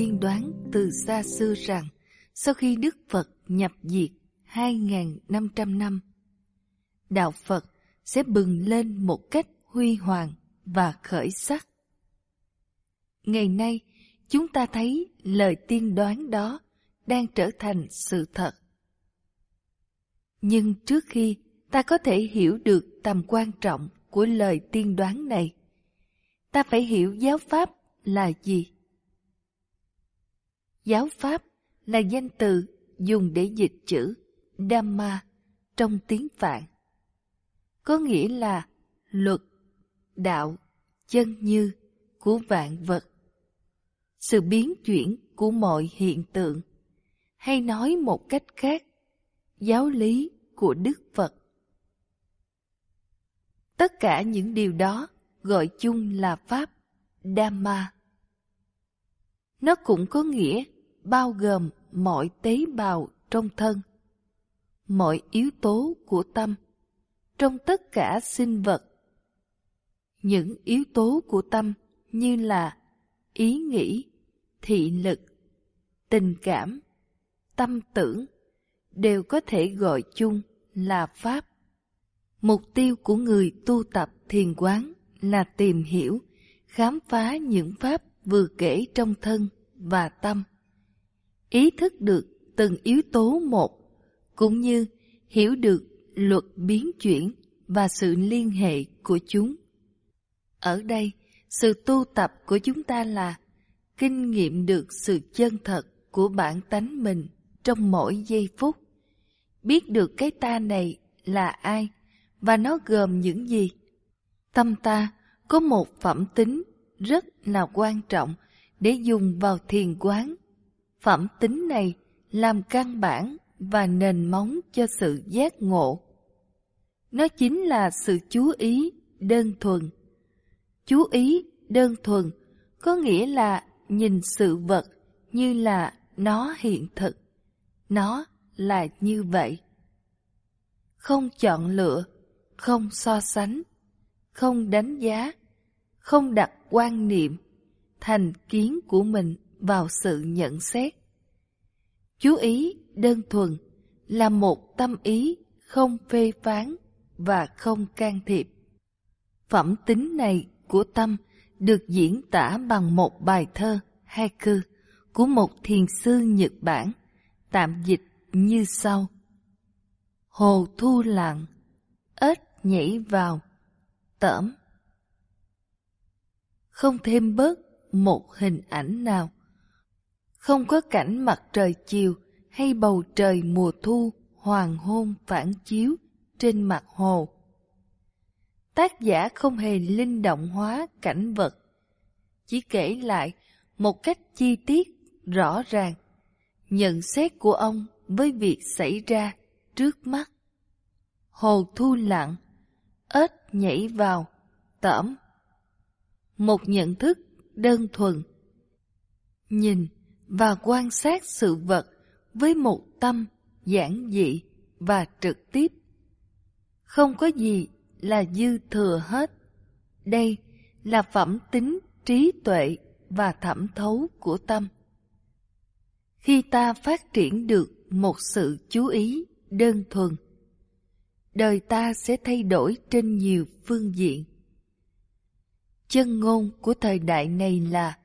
tiên đoán từ xa xưa rằng sau khi Đức Phật nhập diệt 2.500 năm, Đạo Phật sẽ bừng lên một cách huy hoàng và khởi sắc. Ngày nay, chúng ta thấy lời tiên đoán đó đang trở thành sự thật. Nhưng trước khi ta có thể hiểu được tầm quan trọng của lời tiên đoán này, ta phải hiểu giáo pháp là gì. Giáo pháp là danh từ dùng để dịch chữ Dhamma trong tiếng Phạn. Có nghĩa là luật, đạo, chân như của vạn vật. Sự biến chuyển của mọi hiện tượng, hay nói một cách khác, giáo lý của Đức Phật. Tất cả những điều đó gọi chung là Pháp, Dhamma. Nó cũng có nghĩa bao gồm mọi tế bào trong thân, mọi yếu tố của tâm, trong tất cả sinh vật. Những yếu tố của tâm như là ý nghĩ, thị lực, tình cảm, tâm tưởng đều có thể gọi chung là Pháp. Mục tiêu của người tu tập thiền quán là tìm hiểu, khám phá những Pháp vừa kể trong thân và tâm. Ý thức được từng yếu tố một, cũng như hiểu được luật biến chuyển và sự liên hệ của chúng. Ở đây, sự tu tập của chúng ta là kinh nghiệm được sự chân thật của bản tánh mình trong mỗi giây phút. Biết được cái ta này là ai và nó gồm những gì. Tâm ta có một phẩm tính rất là quan trọng để dùng vào thiền quán. Phẩm tính này làm căn bản và nền móng cho sự giác ngộ. Nó chính là sự chú ý đơn thuần. Chú ý đơn thuần có nghĩa là nhìn sự vật như là nó hiện thực. Nó là như vậy. Không chọn lựa, không so sánh, không đánh giá, không đặt quan niệm, thành kiến của mình vào sự nhận xét. Chú ý đơn thuần là một tâm ý không phê phán và không can thiệp. Phẩm tính này của tâm được diễn tả bằng một bài thơ haiku của một thiền sư Nhật Bản, tạm dịch như sau. Hồ thu lặng, ếch nhảy vào, tởm. Không thêm bớt một hình ảnh nào. Không có cảnh mặt trời chiều hay bầu trời mùa thu hoàng hôn phản chiếu trên mặt hồ. Tác giả không hề linh động hóa cảnh vật, chỉ kể lại một cách chi tiết, rõ ràng, nhận xét của ông với việc xảy ra trước mắt. Hồ thu lặng, ếch nhảy vào, tẩm. Một nhận thức đơn thuần. Nhìn và quan sát sự vật với một tâm giản dị và trực tiếp. Không có gì là dư thừa hết. Đây là phẩm tính trí tuệ và thẩm thấu của tâm. Khi ta phát triển được một sự chú ý đơn thuần, đời ta sẽ thay đổi trên nhiều phương diện. Chân ngôn của thời đại này là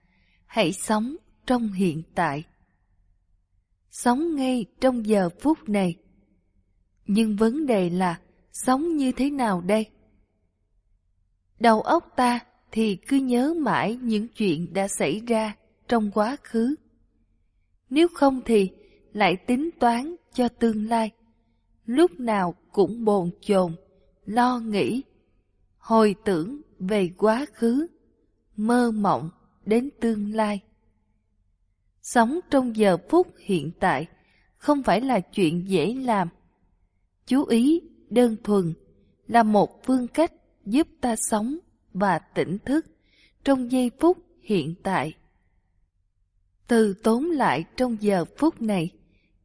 hãy sống trong hiện tại. Sống ngay trong giờ phút này. Nhưng vấn đề là sống như thế nào đây? Đầu óc ta thì cứ nhớ mãi những chuyện đã xảy ra trong quá khứ. Nếu không thì lại tính toán cho tương lai. Lúc nào cũng bồn chồn, lo nghĩ, hồi tưởng về quá khứ, mơ mộng đến tương lai. Sống trong giờ phút hiện tại không phải là chuyện dễ làm. Chú ý đơn thuần là một phương cách giúp ta sống và tỉnh thức trong giây phút hiện tại. Từ tốn lại trong giờ phút này,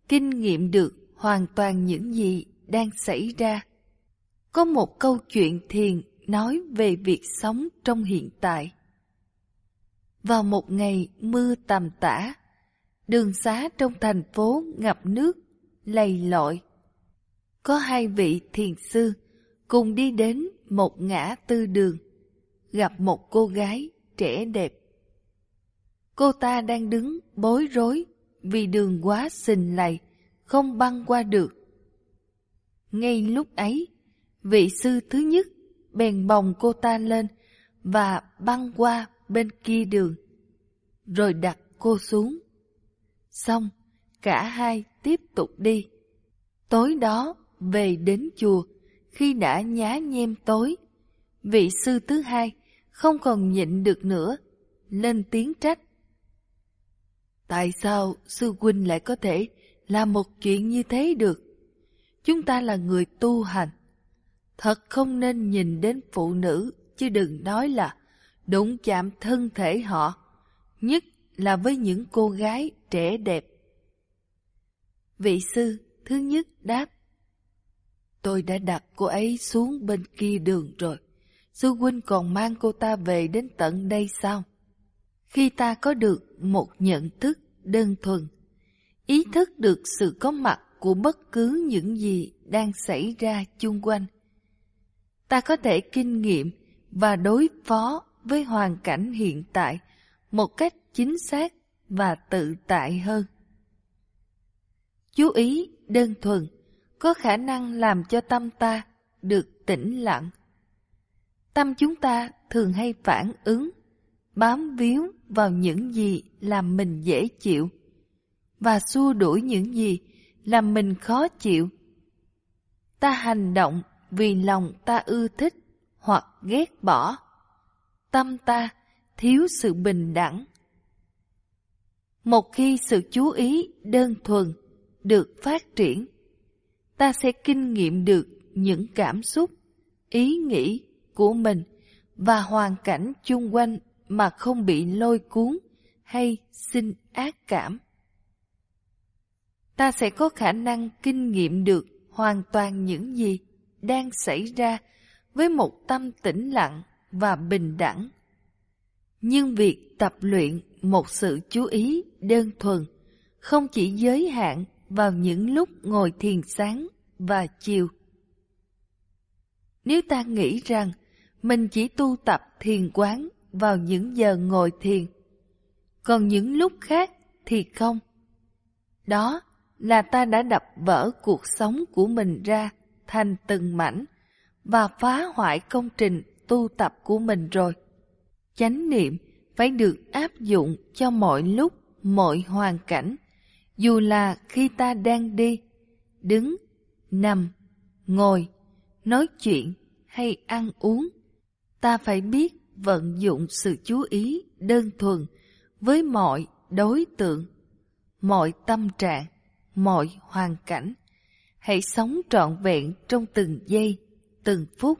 kinh nghiệm được hoàn toàn những gì đang xảy ra. Có một câu chuyện thiền nói về việc sống trong hiện tại. Vào một ngày mưa tầm tã, đường xá trong thành phố ngập nước, lầy lội. Có hai vị thiền sư cùng đi đến một ngã tư đường, gặp một cô gái trẻ đẹp. Cô ta đang đứng bối rối vì đường quá xình lầy, không băng qua được. Ngay lúc ấy, vị sư thứ nhất bèn bồng cô ta lên và băng qua bên kia đường, rồi đặt cô xuống. Xong, cả hai tiếp tục đi. Tối đó, về đến chùa, khi đã nhá nhem tối, vị sư thứ hai không còn nhịn được nữa, lên tiếng trách. Tại sao sư huynh lại có thể làm một chuyện như thế được? Chúng ta là người tu hành. Thật không nên nhìn đến phụ nữ, chứ đừng nói là đụng chạm thân thể họ, nhất là với những cô gái trẻ đẹp. Vị sư thứ nhất đáp, Tôi đã đặt cô ấy xuống bên kia đường rồi. Sư huynh còn mang cô ta về đến tận đây sao? Khi ta có được một nhận thức đơn thuần, ý thức được sự có mặt của bất cứ những gì đang xảy ra chung quanh, ta có thể kinh nghiệm và đối phó với hoàn cảnh hiện tại một cách chính xác và tự tại hơn. Chú ý đơn thuần có khả năng làm cho tâm ta được tĩnh lặng. Tâm chúng ta thường hay phản ứng, bám víu vào những gì làm mình dễ chịu và xua đuổi những gì làm mình khó chịu. Ta hành động vì lòng ta ưa thích hoặc ghét bỏ. Tâm ta thiếu sự bình đẳng. Một khi sự chú ý đơn thuần được phát triển, ta sẽ kinh nghiệm được những cảm xúc, ý nghĩ của mình và hoàn cảnh chung quanh mà không bị lôi cuốn hay sinh ác cảm. Ta sẽ có khả năng kinh nghiệm được hoàn toàn những gì đang xảy ra với một tâm tĩnh lặng và bình đẳng. Nhưng việc tập luyện một sự chú ý đơn thuần không chỉ giới hạn vào những lúc ngồi thiền sáng và chiều. Nếu ta nghĩ rằng mình chỉ tu tập thiền quán vào những giờ ngồi thiền, còn những lúc khác thì không. Đó là ta đã đập vỡ cuộc sống của mình ra thành từng mảnh và phá hoại công trình tu tập của mình rồi. Chánh niệm phải được áp dụng cho mọi lúc, mọi hoàn cảnh, dù là khi ta đang đi, đứng, nằm, ngồi, nói chuyện hay ăn uống. Ta phải biết vận dụng sự chú ý đơn thuần với mọi đối tượng, mọi tâm trạng, mọi hoàn cảnh. Hãy sống trọn vẹn trong từng giây, từng phút.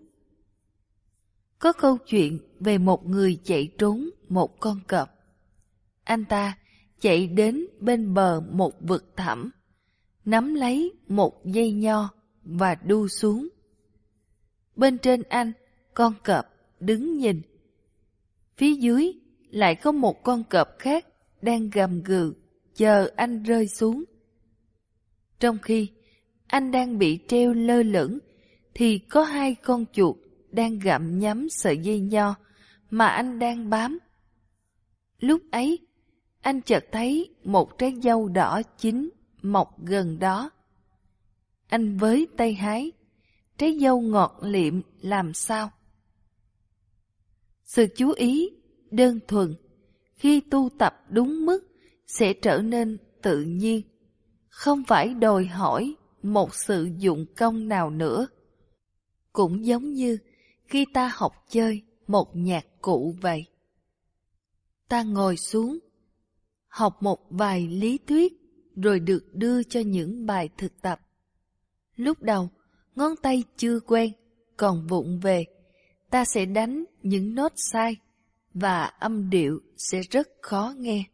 Có câu chuyện về một người chạy trốn một con cọp. Anh ta chạy đến bên bờ một vực thẳm, nắm lấy một dây nho và đu xuống. Bên trên anh, con cọp đứng nhìn. Phía dưới lại có một con cọp khác đang gầm gừ, chờ anh rơi xuống. Trong khi anh đang bị treo lơ lửng, thì có hai con chuột đang gặm nhắm sợi dây nho mà anh đang bám. Lúc ấy, anh chợt thấy một trái dâu đỏ chín mọc gần đó. Anh với tay hái, trái dâu ngọt liệm làm sao? Sự chú ý, đơn thuần, khi tu tập đúng mức sẽ trở nên tự nhiên, không phải đòi hỏi một sự dụng công nào nữa. Cũng giống như khi ta học chơi một nhạc cụ vậy. Ta ngồi xuống, học một vài lý thuyết rồi được đưa cho những bài thực tập. Lúc đầu, ngón tay chưa quen, còn vụng về, ta sẽ đánh những nốt sai và âm điệu sẽ rất khó nghe.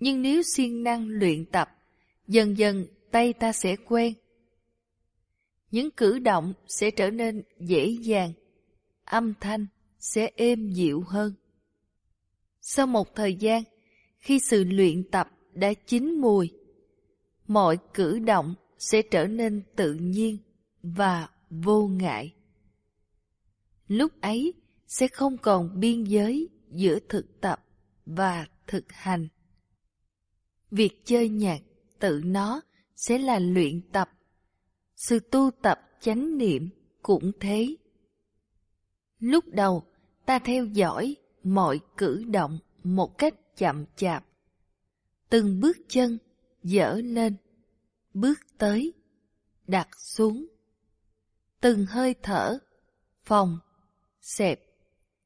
Nhưng nếu siêng năng luyện tập, dần dần tay ta sẽ quen. Những cử động sẽ trở nên dễ dàng, âm thanh sẽ êm dịu hơn. Sau một thời gian, khi sự luyện tập đã chín mùi, mọi cử động sẽ trở nên tự nhiên và vô ngại. Lúc ấy sẽ không còn biên giới giữa thực tập và thực hành. Việc chơi nhạc tự nó sẽ là luyện tập. Sự tu tập chánh niệm cũng thế. Lúc đầu, ta theo dõi mọi cử động một cách chậm chạp. Từng bước chân dở lên, bước tới, đặt xuống. Từng hơi thở, phòng, xẹp,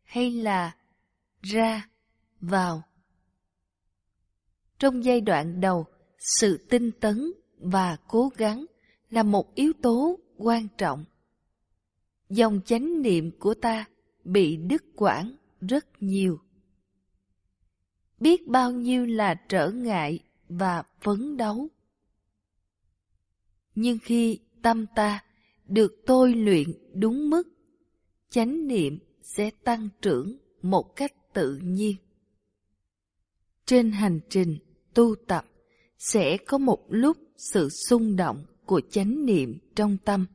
hay là ra, vào. Trong giai đoạn đầu, sự tinh tấn và cố gắng là một yếu tố quan trọng. Dòng chánh niệm của ta bị đứt quãng rất nhiều. Biết bao nhiêu là trở ngại và phấn đấu. Nhưng khi tâm ta được tôi luyện đúng mức, chánh niệm sẽ tăng trưởng một cách tự nhiên. Trên hành trình tu tập sẽ có một lúc sự xung động của chánh niệm trong tâm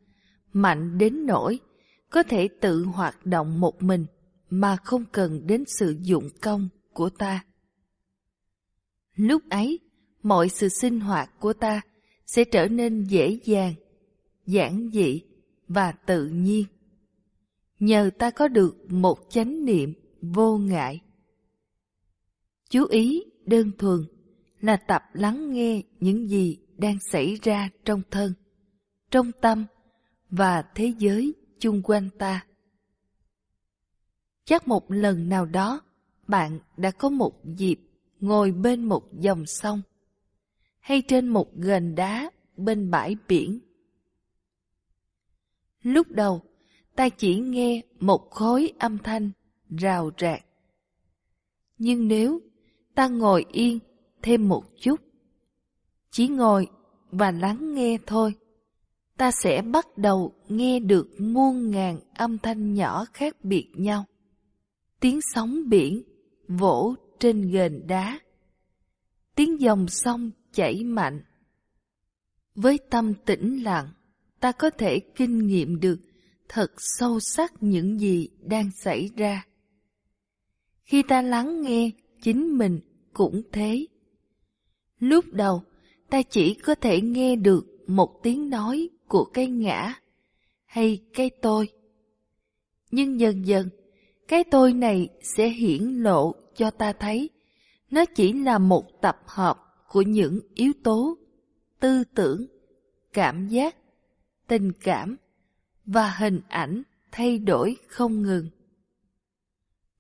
mạnh đến nỗi có thể tự hoạt động một mình mà không cần đến sự dụng công của ta. Lúc ấy, mọi sự sinh hoạt của ta sẽ trở nên dễ dàng, giản dị và tự nhiên. Nhờ ta có được một chánh niệm vô ngại. Chú ý đơn thuần là tập lắng nghe những gì đang xảy ra trong thân, trong tâm và thế giới chung quanh ta. Chắc một lần nào đó, bạn đã có một dịp ngồi bên một dòng sông hay trên một gành đá bên bãi biển. Lúc đầu, ta chỉ nghe một khối âm thanh rào rạc. Nhưng nếu ta ngồi yên thêm một chút, chỉ ngồi và lắng nghe thôi, ta sẽ bắt đầu nghe được muôn ngàn âm thanh nhỏ khác biệt nhau. Tiếng sóng biển vỗ trên ghềnh đá. Tiếng dòng sông chảy mạnh. Với tâm tĩnh lặng, ta có thể kinh nghiệm được thật sâu sắc những gì đang xảy ra. Khi ta lắng nghe, chính mình cũng thế. Lúc đầu, ta chỉ có thể nghe được một tiếng nói của cây ngã hay cây tôi. Nhưng dần dần, cái tôi này sẽ hiển lộ cho ta thấy nó chỉ là một tập hợp của những yếu tố tư tưởng, cảm giác, tình cảm và hình ảnh thay đổi không ngừng.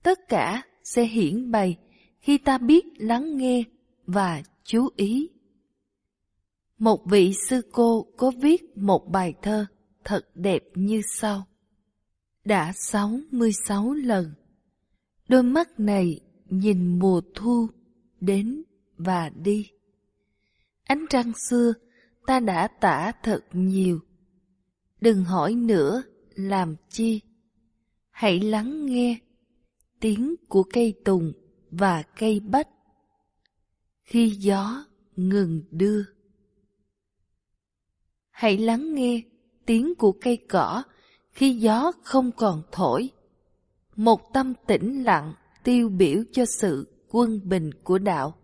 Tất cả sẽ hiển bày khi ta biết lắng nghe và chú ý. Một vị sư cô có viết một bài thơ thật đẹp như sau. Đã 66 lần, đôi mắt này nhìn mùa thu đến và đi. Ánh trăng xưa ta đã tả thật nhiều. Đừng hỏi nữa làm chi. Hãy lắng nghe tiếng của cây tùng và cây bách. Khi gió ngừng đưa. Hãy lắng nghe tiếng của cây cỏ khi gió không còn thổi. Một tâm tĩnh lặng tiêu biểu cho sự quân bình của đạo.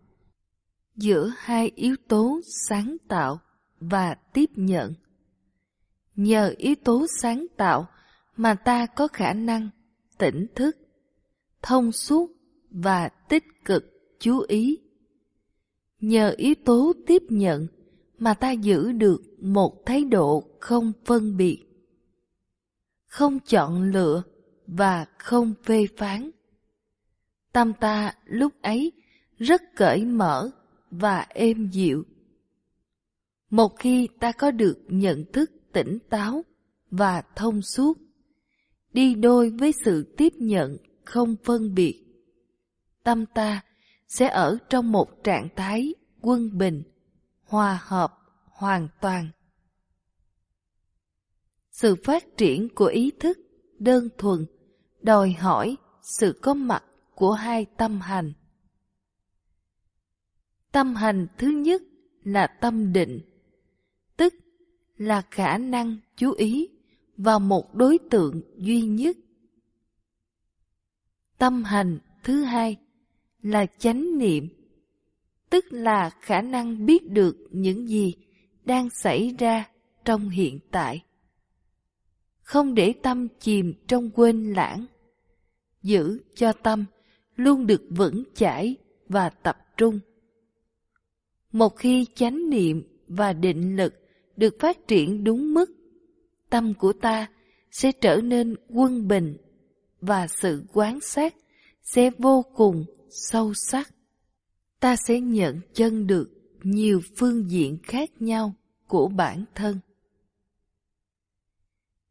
Giữa hai yếu tố sáng tạo và tiếp nhận. Nhờ yếu tố sáng tạo mà ta có khả năng tỉnh thức, thông suốt và tích cực chú ý. Nhờ yếu tố tiếp nhận mà ta giữ được một thái độ không phân biệt, không chọn lựa và không phê phán. Tâm ta lúc ấy rất cởi mở và êm dịu. Một khi ta có được nhận thức tỉnh táo và thông suốt, đi đôi với sự tiếp nhận không phân biệt, tâm ta sẽ ở trong một trạng thái quân bình, hòa hợp hoàn toàn. Sự phát triển của ý thức đơn thuần đòi hỏi sự có mặt của hai tâm hành Tâm hành thứ nhất là tâm định, tức là khả năng chú ý vào một đối tượng duy nhất. Tâm hành thứ hai là chánh niệm, tức là khả năng biết được những gì đang xảy ra trong hiện tại. Không để tâm chìm trong quên lãng, giữ cho tâm luôn được vững chãi và tập trung. Một khi chánh niệm và định lực được phát triển đúng mức, tâm của ta sẽ trở nên quân bình và sự quán sát sẽ vô cùng sâu sắc. Ta sẽ nhận chân được nhiều phương diện khác nhau của bản thân.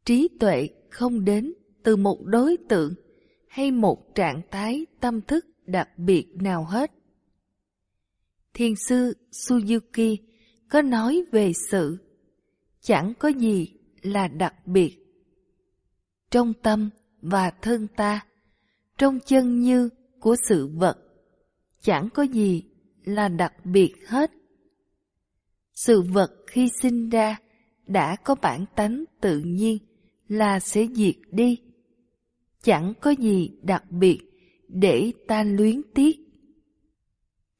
Trí tuệ không đến từ một đối tượng hay một trạng thái tâm thức đặc biệt nào hết. Thiền sư Suzuki có nói về sự chẳng có gì là đặc biệt. Trong tâm và thân ta, trong chân như của sự vật, chẳng có gì là đặc biệt hết. Sự vật khi sinh ra đã có bản tánh tự nhiên là sẽ diệt đi. Chẳng có gì đặc biệt để ta luyến tiếc.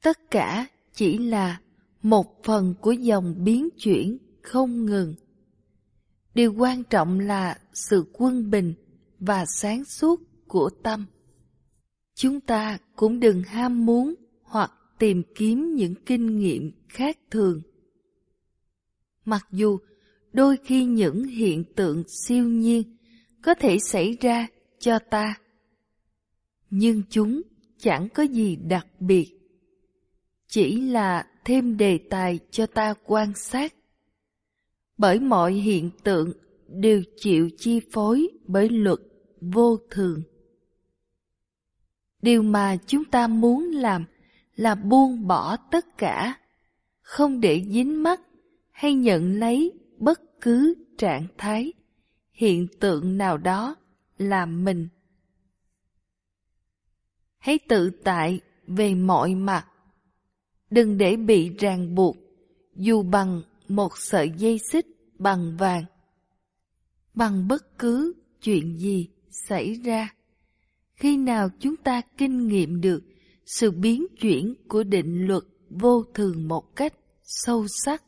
Tất cả chỉ là một phần của dòng biến chuyển không ngừng. Điều quan trọng là sự quân bình và sáng suốt của tâm. Chúng ta cũng đừng ham muốn hoặc tìm kiếm những kinh nghiệm khác thường. Mặc dù đôi khi những hiện tượng siêu nhiên có thể xảy ra cho ta, nhưng chúng chẳng có gì đặc biệt. Chỉ là thêm đề tài cho ta quan sát. Bởi mọi hiện tượng đều chịu chi phối bởi luật vô thường. Điều mà chúng ta muốn làm là buông bỏ tất cả, không để dính mắc hay nhận lấy bất cứ trạng thái, hiện tượng nào đó làm mình. Hãy tự tại về mọi mặt. Đừng để bị ràng buộc, dù bằng một sợi dây xích bằng vàng. Bằng bất cứ chuyện gì xảy ra. Khi nào chúng ta kinh nghiệm được sự biến chuyển của định luật vô thường một cách sâu sắc,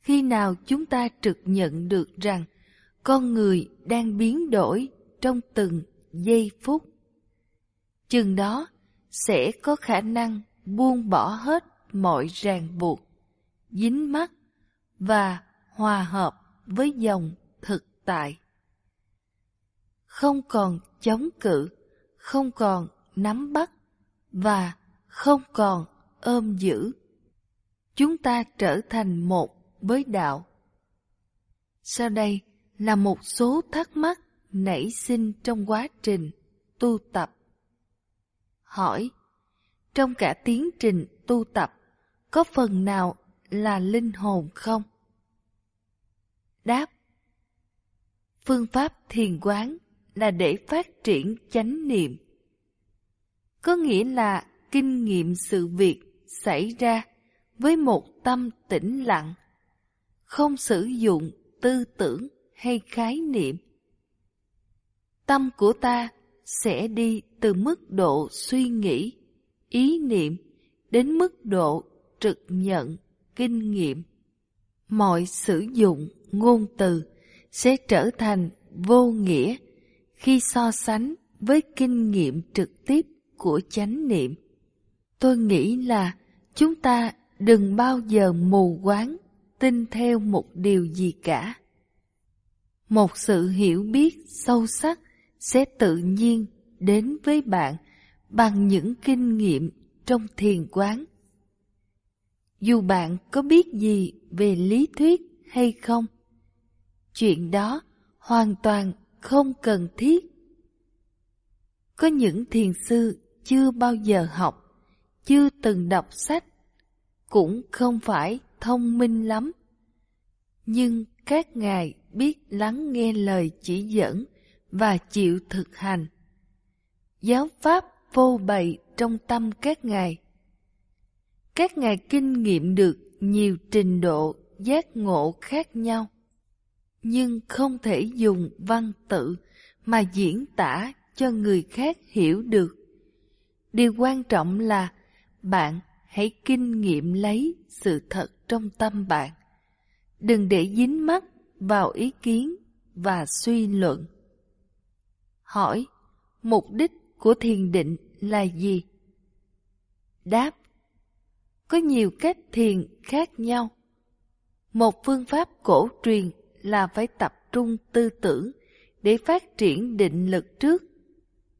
khi nào chúng ta trực nhận được rằng con người đang biến đổi trong từng giây phút? Chừng đó sẽ có khả năng buông bỏ hết mọi ràng buộc dính mắc và hòa hợp với dòng thực tại. Không còn chống cự không còn nắm bắt và không còn ôm giữ chúng ta trở thành một với đạo. Sau đây là một số thắc mắc nảy sinh trong quá trình tu tập. Hỏi, trong cả tiến trình tu tập, có phần nào là linh hồn không? Đáp, phương pháp thiền quán là để phát triển chánh niệm. Có nghĩa là kinh nghiệm sự việc xảy ra với một tâm tĩnh lặng không sử dụng tư tưởng hay khái niệm. Tâm của ta sẽ đi từ mức độ suy nghĩ, ý niệm đến mức độ trực nhận, kinh nghiệm. Mọi sử dụng ngôn từ sẽ trở thành vô nghĩa khi so sánh với kinh nghiệm trực tiếp của chánh niệm. Tôi nghĩ là chúng ta đừng bao giờ mù quáng tin theo một điều gì cả. Một sự hiểu biết sâu sắc sẽ tự nhiên đến với bạn bằng những kinh nghiệm trong thiền quán. Dù bạn có biết gì về lý thuyết hay không, chuyện đó hoàn toàn không cần thiết. Có những thiền sư chưa bao giờ học, chưa từng đọc sách, cũng không phải thông minh lắm. Nhưng các ngài biết lắng nghe lời chỉ dẫn và chịu thực hành. Giáo pháp vô bày trong tâm các ngài. các ngài kinh nghiệm được nhiều trình độ giác ngộ khác nhau, nhưng không thể dùng văn tự mà diễn tả cho người khác hiểu được. Điều quan trọng là bạn hãy kinh nghiệm lấy sự thật trong tâm bạn. Đừng để dính mắc vào ý kiến và suy luận. Hỏi, mục đích của thiền định là gì? Đáp, có nhiều cách thiền khác nhau. Một phương pháp cổ truyền là phải tập trung tư tưởng để phát triển định lực trước,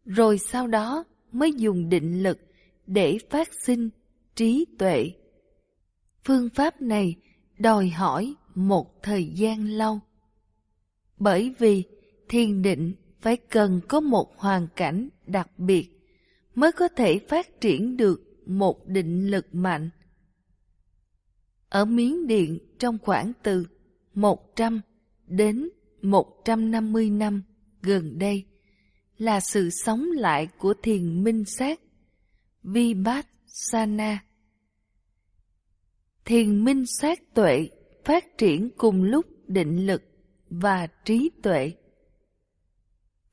rồi sau đó mới dùng định lực để phát sinh trí tuệ. Phương pháp này đòi hỏi một thời gian lâu. Bởi vì thiền định phải cần có một hoàn cảnh đặc biệt mới có thể phát triển được một định lực mạnh. Ở Miến Điện trong khoảng từ 100 đến 150 năm gần đây là sự sống lại của thiền minh sát Vipassana. Thiền minh sát tuệ phát triển cùng lúc định lực và trí tuệ.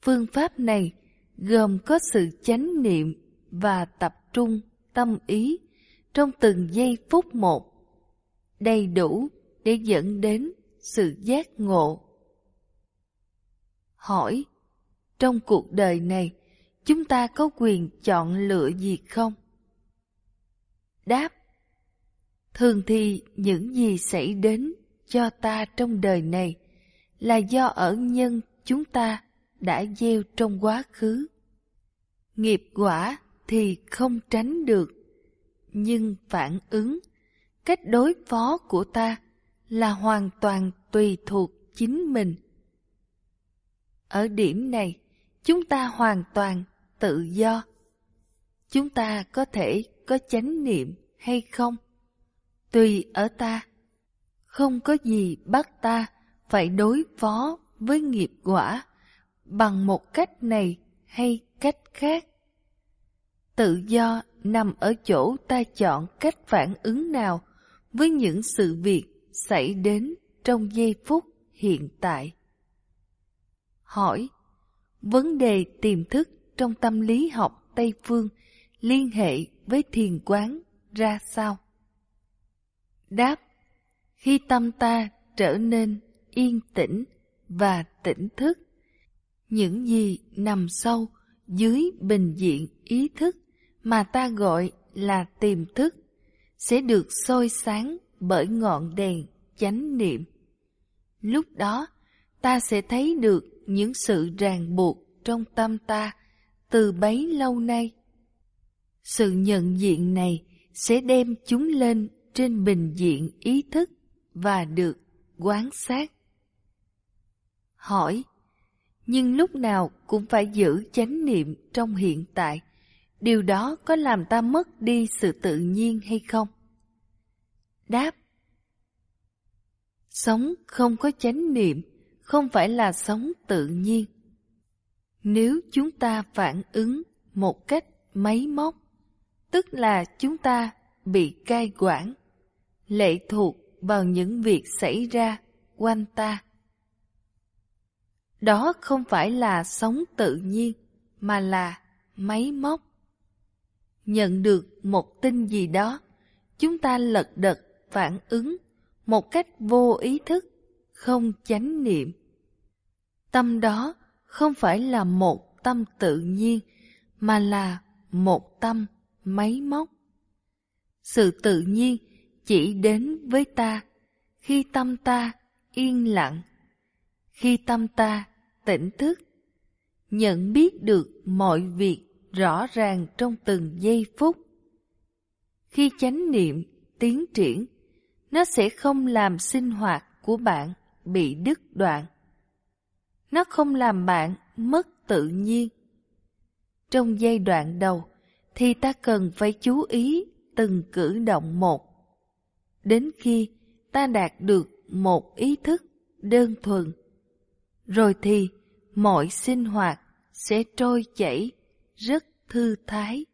Phương pháp này gồm có sự chánh niệm và tập trung tâm ý trong từng giây phút một, đầy đủ để dẫn đến sự giác ngộ. Hỏi, trong cuộc đời này, chúng ta có quyền chọn lựa gì không? Đáp, thường thì những gì xảy đến cho ta trong đời này là do ở nhân chúng ta đã gieo trong quá khứ. Nghiệp quả thì không tránh được, nhưng phản ứng, cách đối phó của ta là hoàn toàn tùy thuộc chính mình. Ở điểm này, chúng ta hoàn toàn tự do. Chúng ta có thể có chánh niệm hay không? Tùy ở ta. Không có gì bắt ta phải đối phó với nghiệp quả bằng một cách này hay cách khác. Tự do nằm ở chỗ ta chọn cách phản ứng nào với những sự việc xảy đến trong giây phút hiện tại. Hỏi, vấn đề tiềm thức trong tâm lý học Tây Phương liên hệ với thiền quán ra sao? Đáp, khi tâm ta trở nên yên tĩnh và tỉnh thức, những gì nằm sâu dưới bình diện ý thức mà ta gọi là tiềm thức sẽ được soi sáng bởi ngọn đèn chánh niệm. Lúc đó, ta sẽ thấy được những sự ràng buộc trong tâm ta từ bấy lâu nay. Sự nhận diện này sẽ đem chúng lên trên bình diện ý thức và được quán sát. Hỏi, nhưng lúc nào cũng phải giữ chánh niệm trong hiện tại, điều đó có làm ta mất đi sự tự nhiên hay không? Đáp Sống không có chánh niệm không phải là sống tự nhiên. Nếu chúng ta phản ứng một cách máy móc, tức là chúng ta bị cai quản, lệ thuộc vào những việc xảy ra quanh ta. Đó không phải là sống tự nhiên, mà là máy móc. Nhận được một tin gì đó, chúng ta lật đật phản ứng một cách vô ý thức, không chánh niệm. Tâm đó không phải là một tâm tự nhiên, mà là một tâm máy móc. Sự tự nhiên chỉ đến với ta khi tâm ta yên lặng, khi tâm ta tỉnh thức, nhận biết được mọi việc rõ ràng trong từng giây phút. Khi chánh niệm tiến triển, nó sẽ không làm sinh hoạt của bạn bị đứt đoạn. Nó không làm bạn mất tự nhiên. Trong giai đoạn đầu thì ta cần phải chú ý từng cử động một. Đến khi ta đạt được một ý thức đơn thuần, rồi thì mọi sinh hoạt sẽ trôi chảy rất thư thái.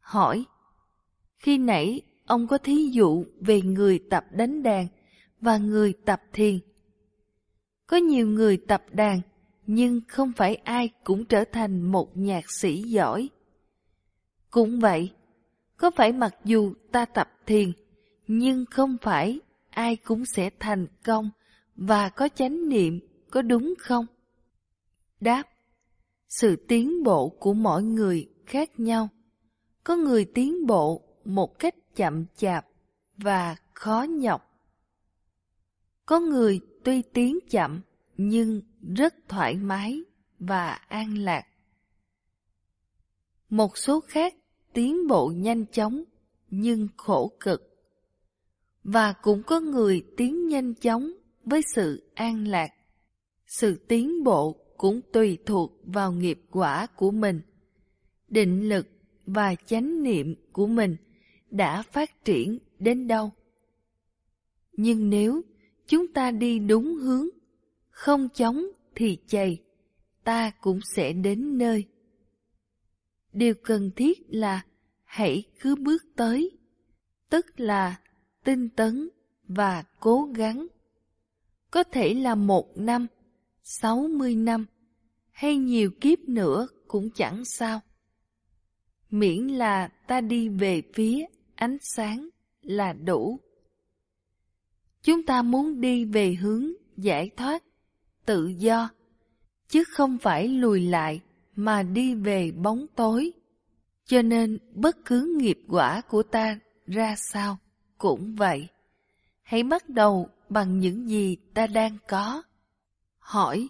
Hỏi, Khi nãy ông có thí dụ về người tập đánh đàn và người tập thiền. Có nhiều người tập đàn, nhưng không phải ai cũng trở thành một nhạc sĩ giỏi. Cũng vậy, có phải mặc dù ta tập thiền, nhưng không phải ai cũng sẽ thành công và có chánh niệm, có đúng không? Đáp, sự tiến bộ của mỗi người khác nhau. Có người tiến bộ một cách chậm chạp và khó nhọc. Có người tuy tiến chậm, nhưng rất thoải mái và an lạc. Một số khác tiến bộ nhanh chóng, nhưng khổ cực. Và cũng có người tiến nhanh chóng với sự an lạc. Sự tiến bộ cũng tùy thuộc vào nghiệp quả của mình. Định lực và chánh niệm của mình đã phát triển đến đâu. Nhưng nếu chúng ta đi đúng hướng, không chống thì chày, ta cũng sẽ đến nơi. Điều cần thiết là hãy cứ bước tới, tức là tinh tấn và cố gắng. Có thể là một năm, sáu mươi năm, hay nhiều kiếp nữa cũng chẳng sao. Miễn là ta đi về phía ánh sáng là đủ. Chúng ta muốn đi về hướng giải thoát, tự do, chứ không phải lùi lại mà đi về bóng tối. Cho nên bất cứ nghiệp quả của ta ra sao cũng vậy. Hãy bắt đầu bằng những gì ta đang có. Hỏi,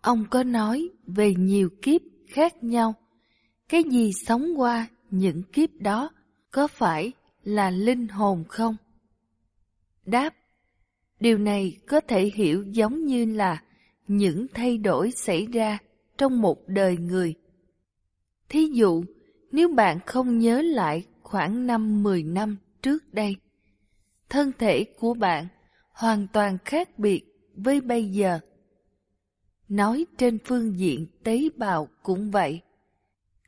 ông có nói về nhiều kiếp khác nhau. Cái gì sống qua những kiếp đó có phải là linh hồn không? Đáp, điều này có thể hiểu giống như là những thay đổi xảy ra trong một đời người. Thí dụ, nếu bạn không nhớ lại khoảng năm 10 năm trước đây, thân thể của bạn hoàn toàn khác biệt với bây giờ. Nói trên phương diện tế bào cũng vậy.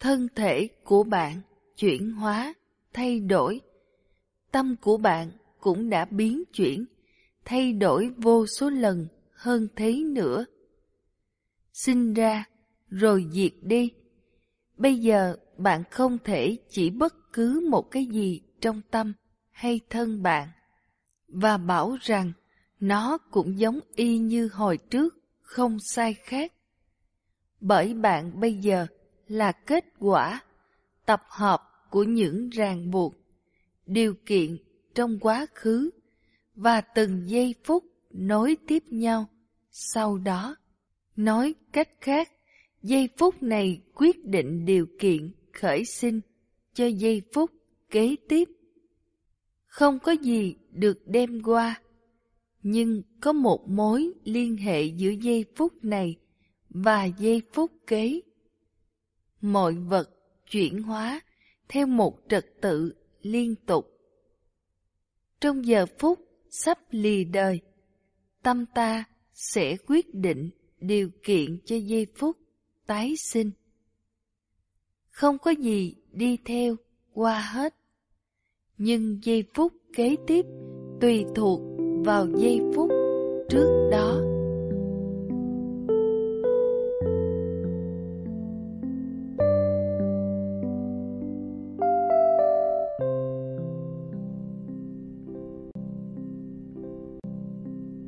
Thân thể của bạn chuyển hóa, thay đổi. Tâm của bạn cũng đã biến chuyển, thay đổi vô số lần hơn thế nữa. Sinh ra, rồi diệt đi. Bây giờ bạn không thể chỉ bất cứ một cái gì trong tâm hay thân bạn và bảo rằng nó cũng giống y như hồi trước, không sai khác. Bởi bạn bây giờ là kết quả, tập hợp của những ràng buộc, điều kiện trong quá khứ và từng giây phút nối tiếp nhau sau đó. Nói cách khác, giây phút này quyết định điều kiện khởi sinh cho giây phút kế tiếp. Không có gì được đem qua, nhưng có một mối liên hệ giữa giây phút này và giây phút kế. Mọi vật chuyển hóa theo một trật tự liên tục. Trong giờ phút sắp lì đời, tâm ta sẽ quyết định điều kiện cho giây phút tái sinh. Không có gì đi theo qua hết, nhưng giây phút kế tiếp tùy thuộc vào giây phút trước đó.